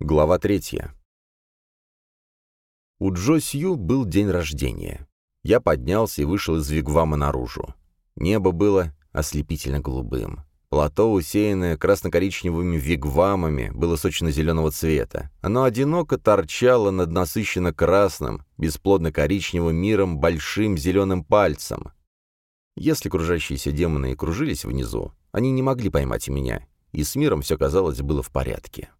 Глава третья. У Джо Сью был день рождения. Я поднялся и вышел из вигвама наружу. Небо было ослепительно голубым. Плато, усеянное красно-коричневыми вигвамами, было сочно-зеленого цвета. Оно одиноко торчало над насыщенно красным, бесплодно-коричневым миром большим зеленым пальцем. Если кружащиеся демоны и кружились внизу, они не могли поймать меня, и с миром все, казалось, было в порядке.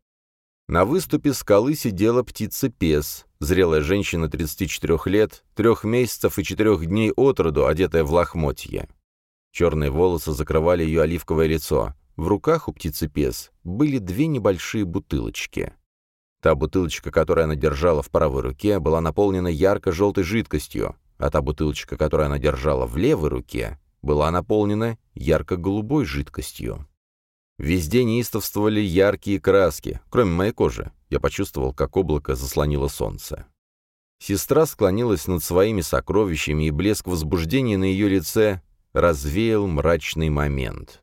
На выступе скалы сидела птица-пес, зрелая женщина 34 лет, трех месяцев и четырех дней от роду, одетая в лохмотье. Черные волосы закрывали ее оливковое лицо. В руках у птицы-пес были две небольшие бутылочки. Та бутылочка, которую она держала в правой руке, была наполнена ярко-желтой жидкостью, а та бутылочка, которую она держала в левой руке, была наполнена ярко-голубой жидкостью. Везде неистовствовали яркие краски, кроме моей кожи. Я почувствовал, как облако заслонило солнце. Сестра склонилась над своими сокровищами, и блеск возбуждения на ее лице развеял мрачный момент.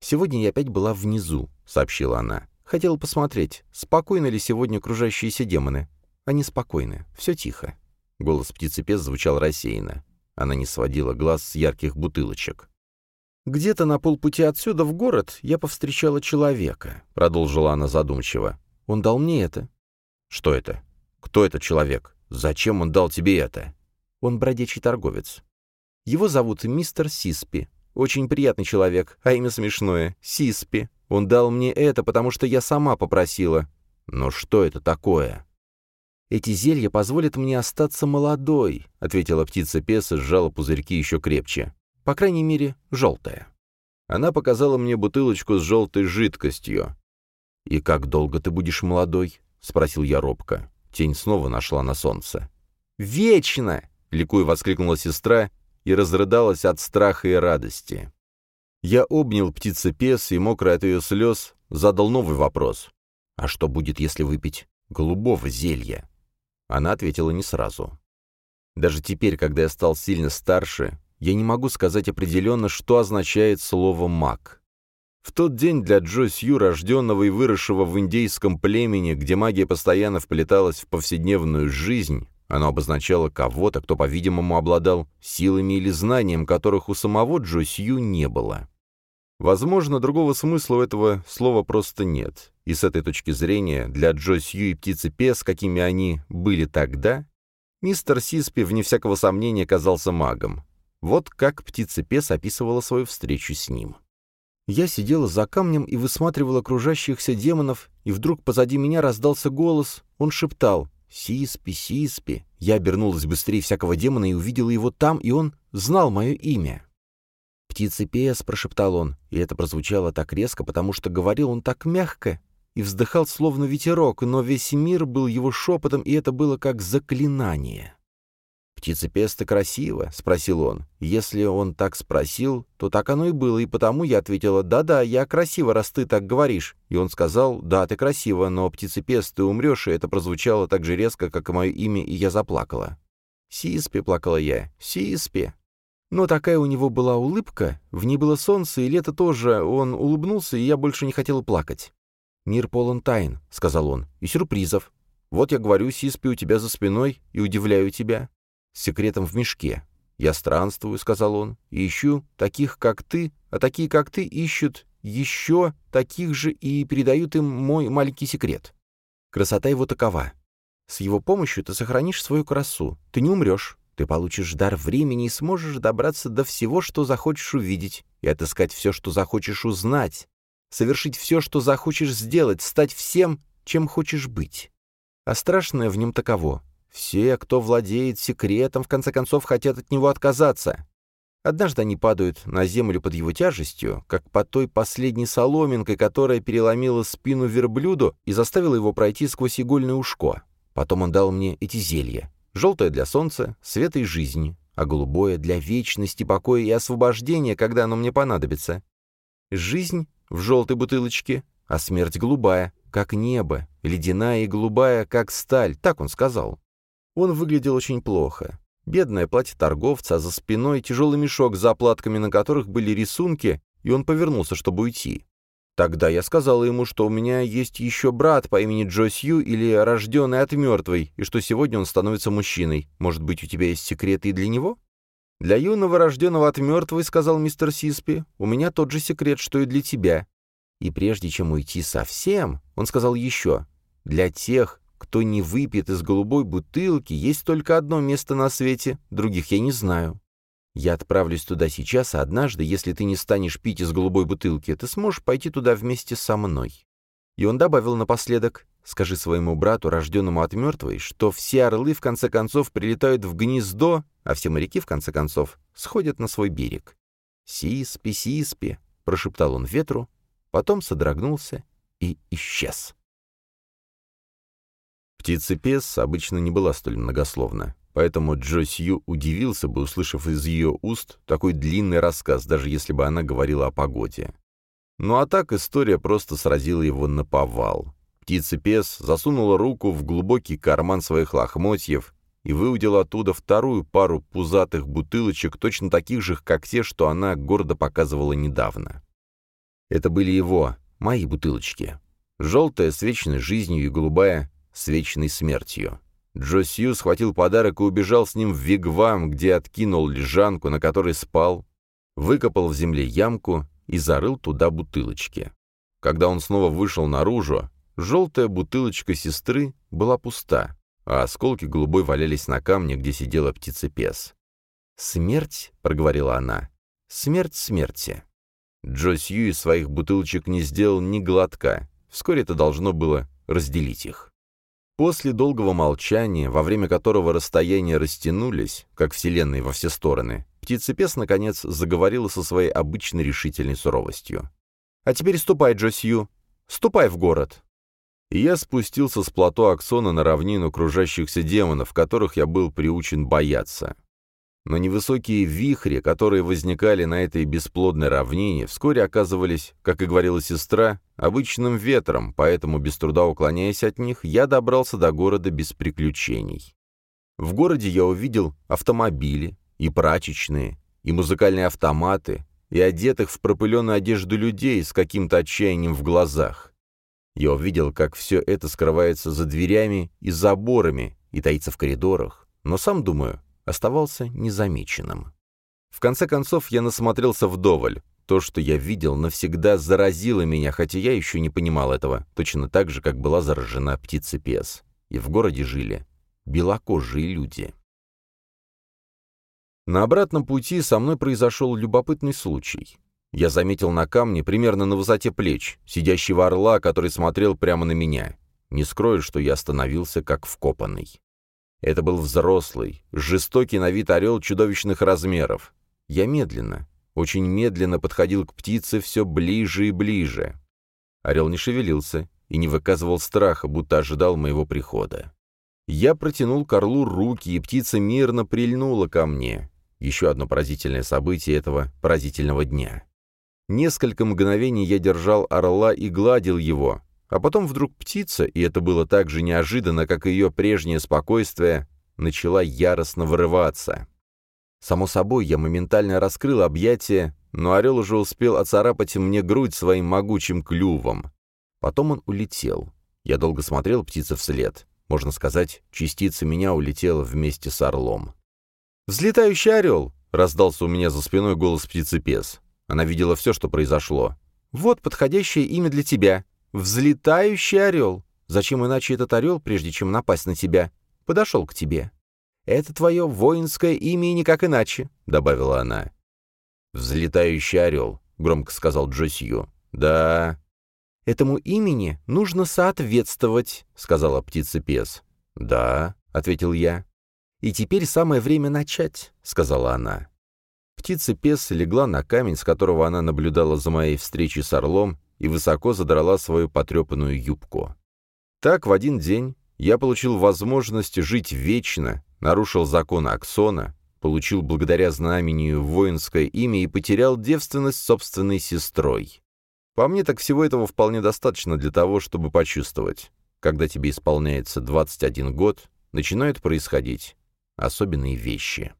«Сегодня я опять была внизу», — сообщила она. «Хотела посмотреть, спокойны ли сегодня окружающиеся демоны. Они спокойны, все тихо». Голос птицы-пес звучал рассеянно. Она не сводила глаз с ярких бутылочек. «Где-то на полпути отсюда в город я повстречала человека», — продолжила она задумчиво. «Он дал мне это». «Что это? Кто этот человек? Зачем он дал тебе это?» «Он бродячий торговец. Его зовут мистер Сиспи. Очень приятный человек, а имя смешное — Сиспи. Он дал мне это, потому что я сама попросила». «Но что это такое?» «Эти зелья позволят мне остаться молодой», — ответила птица Пес и сжала пузырьки еще крепче. По крайней мере, желтая. Она показала мне бутылочку с желтой жидкостью. «И как долго ты будешь молодой?» — спросил я робко. Тень снова нашла на солнце. «Вечно!» — ликуя воскликнула сестра и разрыдалась от страха и радости. Я обнял птицы-пес и, мокрый от ее слез, задал новый вопрос. «А что будет, если выпить голубого зелья?» Она ответила не сразу. Даже теперь, когда я стал сильно старше, я не могу сказать определенно, что означает слово «маг». В тот день для Джо Сью, рожденного и выросшего в индейском племени, где магия постоянно вплеталась в повседневную жизнь, оно обозначало кого-то, кто, по-видимому, обладал силами или знанием, которых у самого Джо Сью не было. Возможно, другого смысла у этого слова просто нет. И с этой точки зрения, для Джо Сью и птицы Пес, какими они были тогда, мистер Сиспи, вне всякого сомнения, казался магом. Вот как птица-пес описывала свою встречу с ним. Я сидела за камнем и высматривала окружающихся демонов, и вдруг позади меня раздался голос. Он шептал «Сиспи, Сиспи». Я обернулась быстрее всякого демона и увидела его там, и он знал мое имя. «Птица-пес», — прошептал он, и это прозвучало так резко, потому что говорил он так мягко и вздыхал словно ветерок, но весь мир был его шепотом, и это было как заклинание. «Птица-пес, ты красиво?» — спросил он. Если он так спросил, то так оно и было, и потому я ответила «Да-да, я красиво, раз ты так говоришь». И он сказал «Да, ты красиво, но, птица-пес, ты умрешь», и это прозвучало так же резко, как и мое имя, и я заплакала. «Сиспи», — плакала я, «Сиспи». Но такая у него была улыбка, в ней было солнце, и лето тоже, он улыбнулся, и я больше не хотела плакать. «Мир полон тайн», — сказал он, — «и сюрпризов. Вот я говорю, Сиспи у тебя за спиной, и удивляю тебя с секретом в мешке. «Я странствую», — сказал он, — «и ищу таких, как ты, а такие, как ты, ищут еще таких же и передают им мой маленький секрет. Красота его такова. С его помощью ты сохранишь свою красу, ты не умрешь, ты получишь дар времени и сможешь добраться до всего, что захочешь увидеть, и отыскать все, что захочешь узнать, совершить все, что захочешь сделать, стать всем, чем хочешь быть. А страшное в нем таково все, кто владеет секретом, в конце концов хотят от него отказаться. Однажды они падают на землю под его тяжестью, как под той последней соломинкой, которая переломила спину верблюду и заставила его пройти сквозь игольное ушко. Потом он дал мне эти зелья. Желтое для солнца, света и жизни, а голубое для вечности, покоя и освобождения, когда оно мне понадобится. Жизнь в желтой бутылочке, а смерть голубая, как небо, ледяная и голубая, как сталь, так он сказал. Он выглядел очень плохо. Бедное платье торговца, а за спиной тяжелый мешок с заплатками, на которых были рисунки, и он повернулся, чтобы уйти. Тогда я сказала ему, что у меня есть еще брат по имени Джо Сью или рожденный от мертвой, и что сегодня он становится мужчиной. Может быть, у тебя есть секреты и для него? «Для юного, рожденного от мертвой, — сказал мистер Сиспи, — у меня тот же секрет, что и для тебя». И прежде чем уйти совсем, он сказал еще, «Для тех, кто не выпьет из голубой бутылки, есть только одно место на свете, других я не знаю. Я отправлюсь туда сейчас, а однажды, если ты не станешь пить из голубой бутылки, ты сможешь пойти туда вместе со мной». И он добавил напоследок, «Скажи своему брату, рожденному от мертвой, что все орлы в конце концов прилетают в гнездо, а все моряки, в конце концов, сходят на свой берег». «Сиспи, сиспи», — прошептал он ветру, потом содрогнулся и исчез. Птица-пес обычно не была столь многословна. Поэтому Джо Сью удивился бы, услышав из ее уст такой длинный рассказ, даже если бы она говорила о погоде. Ну а так история просто сразила его на повал. Птица-пес засунула руку в глубокий карман своих лохмотьев и выудила оттуда вторую пару пузатых бутылочек, точно таких же, как те, что она гордо показывала недавно. Это были его, мои бутылочки. Желтая с вечной жизнью и голубая с вечной смертью. Джо Сью схватил подарок и убежал с ним в вигвам, где откинул лежанку, на которой спал, выкопал в земле ямку и зарыл туда бутылочки. Когда он снова вышел наружу, желтая бутылочка сестры была пуста, а осколки голубой валялись на камне, где сидела птица-пес. «Смерть?» — проговорила она. «Смерть смерти». Джо Сью из своих бутылочек не сделал ни глотка. Вскоре это должно было разделить их. После долгого молчания, во время которого расстояния растянулись, как вселенной во все стороны, птицепес, наконец, заговорила со своей обычной решительной суровостью. «А теперь ступай, Джосью, ступай в город!» И я спустился с плато Аксона на равнину кружащихся демонов, которых я был приучен бояться. Но невысокие вихри, которые возникали на этой бесплодной равнине, вскоре оказывались, как и говорила сестра, обычным ветром, поэтому, без труда уклоняясь от них, я добрался до города без приключений. В городе я увидел автомобили, и прачечные, и музыкальные автоматы, и одетых в пропыленную одежду людей с каким-то отчаянием в глазах. Я увидел, как все это скрывается за дверями и заборами и таится в коридорах, но сам думаю, оставался незамеченным. В конце концов, я насмотрелся вдоволь. То, что я видел, навсегда заразило меня, хотя я еще не понимал этого, точно так же, как была заражена птица-пес. И в городе жили белокожие люди. На обратном пути со мной произошел любопытный случай. Я заметил на камне, примерно на высоте плеч, сидящего орла, который смотрел прямо на меня. Не скрою, что я остановился как вкопанный. Это был взрослый, жестокий на вид орел чудовищных размеров. Я медленно, очень медленно подходил к птице все ближе и ближе. Орел не шевелился и не выказывал страха, будто ожидал моего прихода. Я протянул к орлу руки, и птица мирно прильнула ко мне. Еще одно поразительное событие этого поразительного дня. Несколько мгновений я держал орла и гладил его, а потом вдруг птица, и это было так же неожиданно, как и ее прежнее спокойствие, начала яростно вырываться. Само собой, я моментально раскрыл объятия, но орел уже успел оцарапать мне грудь своим могучим клювом. Потом он улетел. Я долго смотрел птице вслед. Можно сказать, частица меня улетела вместе с орлом. «Взлетающий орел!» — раздался у меня за спиной голос птицы-пес. Она видела все, что произошло. «Вот подходящее имя для тебя. Взлетающий орел. Зачем иначе этот орел, прежде чем напасть на тебя, подошел к тебе? Это твое воинское имя и никак иначе», — добавила она. «Взлетающий орел», — громко сказал Джосью. «Да». «Этому имени нужно соответствовать», — сказала птица-пес. «Да», — ответил я. «И теперь самое время начать», — сказала она. Птица-пес легла на камень, с которого она наблюдала за моей встречей с орлом, и высоко задрала свою потрепанную юбку. Так в один день я получил возможность жить вечно, нарушил закон Аксона, получил благодаря знамению воинское имя и потерял девственность собственной сестрой. По мне, так всего этого вполне достаточно для того, чтобы почувствовать. Когда тебе исполняется 21 год, начинают происходить особенные вещи.